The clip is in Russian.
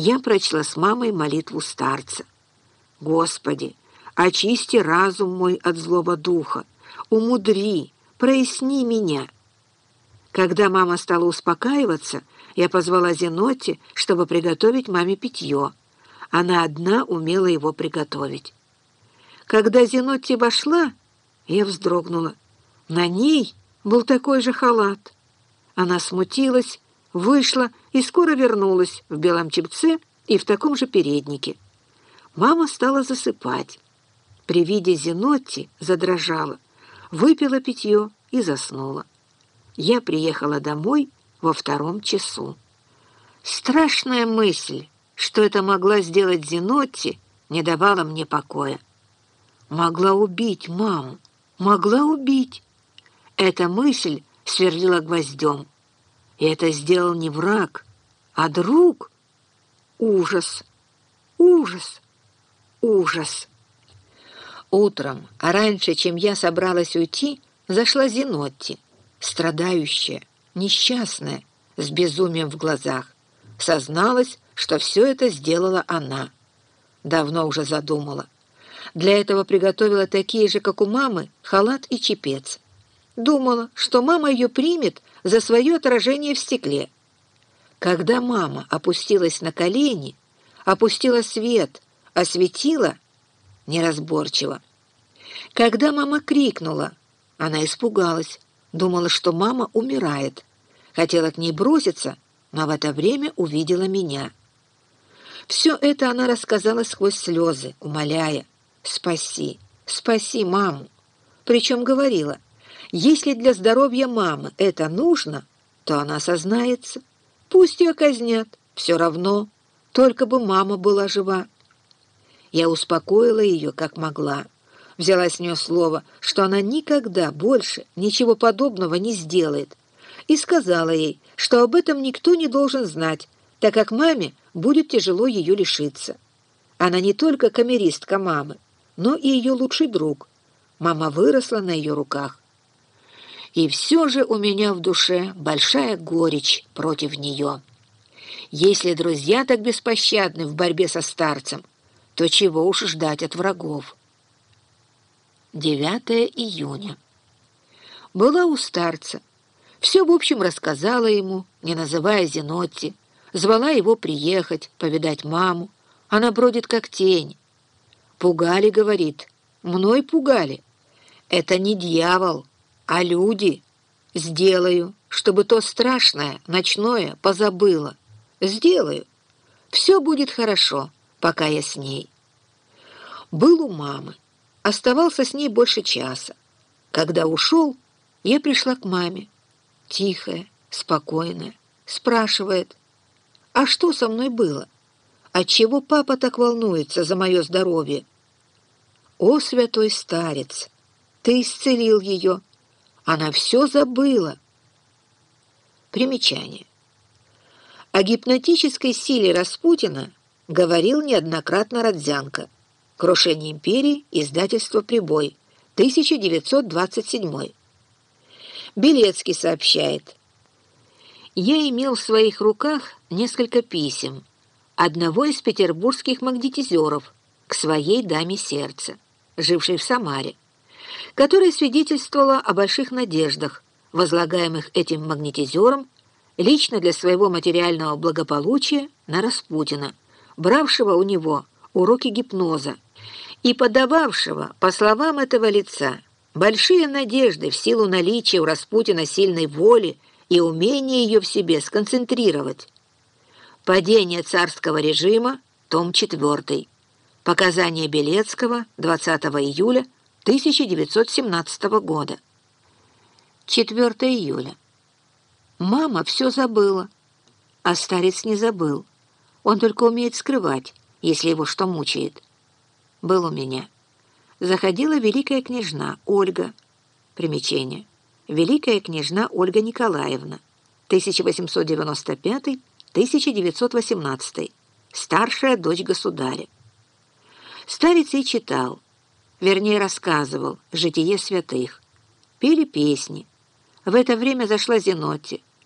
Я прочла с мамой молитву старца. «Господи, очисти разум мой от злого духа, умудри, проясни меня». Когда мама стала успокаиваться, я позвала Зенотти, чтобы приготовить маме питье. Она одна умела его приготовить. Когда Зенотти вошла, я вздрогнула. На ней был такой же халат. Она смутилась, вышла и скоро вернулась в белом чепце и в таком же переднике. Мама стала засыпать. При виде Зенотти задрожала, выпила питье и заснула. Я приехала домой во втором часу. Страшная мысль, что это могла сделать Зенотти, не давала мне покоя. Могла убить маму, могла убить. Эта мысль сверлила гвоздем. И это сделал не враг, а друг. Ужас, ужас, ужас. Утром, а раньше, чем я собралась уйти, зашла Зенотти, страдающая, несчастная, с безумием в глазах. Созналась, что все это сделала она. Давно уже задумала. Для этого приготовила такие же, как у мамы, халат и чепец. Думала, что мама ее примет за свое отражение в стекле. Когда мама опустилась на колени, опустила свет, осветила неразборчиво. Когда мама крикнула, она испугалась, думала, что мама умирает. Хотела к ней броситься, но в это время увидела меня. Все это она рассказала сквозь слезы, умоляя, «Спаси, спаси маму!» Причем говорила, если для здоровья мамы это нужно, то она сознается. Пусть ее казнят, все равно, только бы мама была жива. Я успокоила ее, как могла. Взяла с нее слово, что она никогда больше ничего подобного не сделает, и сказала ей, что об этом никто не должен знать, так как маме будет тяжело ее лишиться. Она не только камеристка мамы, но и ее лучший друг. Мама выросла на ее руках. И все же у меня в душе большая горечь против нее. Если друзья так беспощадны в борьбе со старцем, то чего уж ждать от врагов? 9 июня. Была у старца. Все, в общем, рассказала ему, не называя Зенотти. Звала его приехать, повидать маму. Она бродит как тень. Пугали, говорит, мной пугали. Это не дьявол, а люди. Сделаю, чтобы то страшное, ночное позабыло. Сделаю. Все будет хорошо, пока я с ней. Был у мамы. Оставался с ней больше часа. Когда ушел, я пришла к маме. Тихая, спокойная. Спрашивает, а что со мной было? Отчего папа так волнуется за мое здоровье? О, святой старец, ты исцелил ее. Она все забыла. Примечание. О гипнотической силе Распутина говорил неоднократно Родзянко. Крушение империи, издательство «Прибой», 1927. Белецкий сообщает. Я имел в своих руках несколько писем одного из петербургских магнетизеров к своей даме сердца, жившей в Самаре, которая свидетельствовала о больших надеждах, возлагаемых этим магнетизером лично для своего материального благополучия на Распутина, бравшего у него уроки гипноза и подававшего, по словам этого лица, большие надежды в силу наличия у Распутина сильной воли и умения ее в себе сконцентрировать. Падение царского режима, том 4. Показания Белецкого, 20 июля 1917 года. 4 июля. Мама все забыла, а старец не забыл. Он только умеет скрывать, если его что мучает. Был у меня. Заходила великая княжна Ольга. Примечание. Великая княжна Ольга Николаевна. 1895 1918. Старшая дочь государя. Старец и читал, вернее рассказывал, житие святых. Пели песни. В это время зашла Зенотти.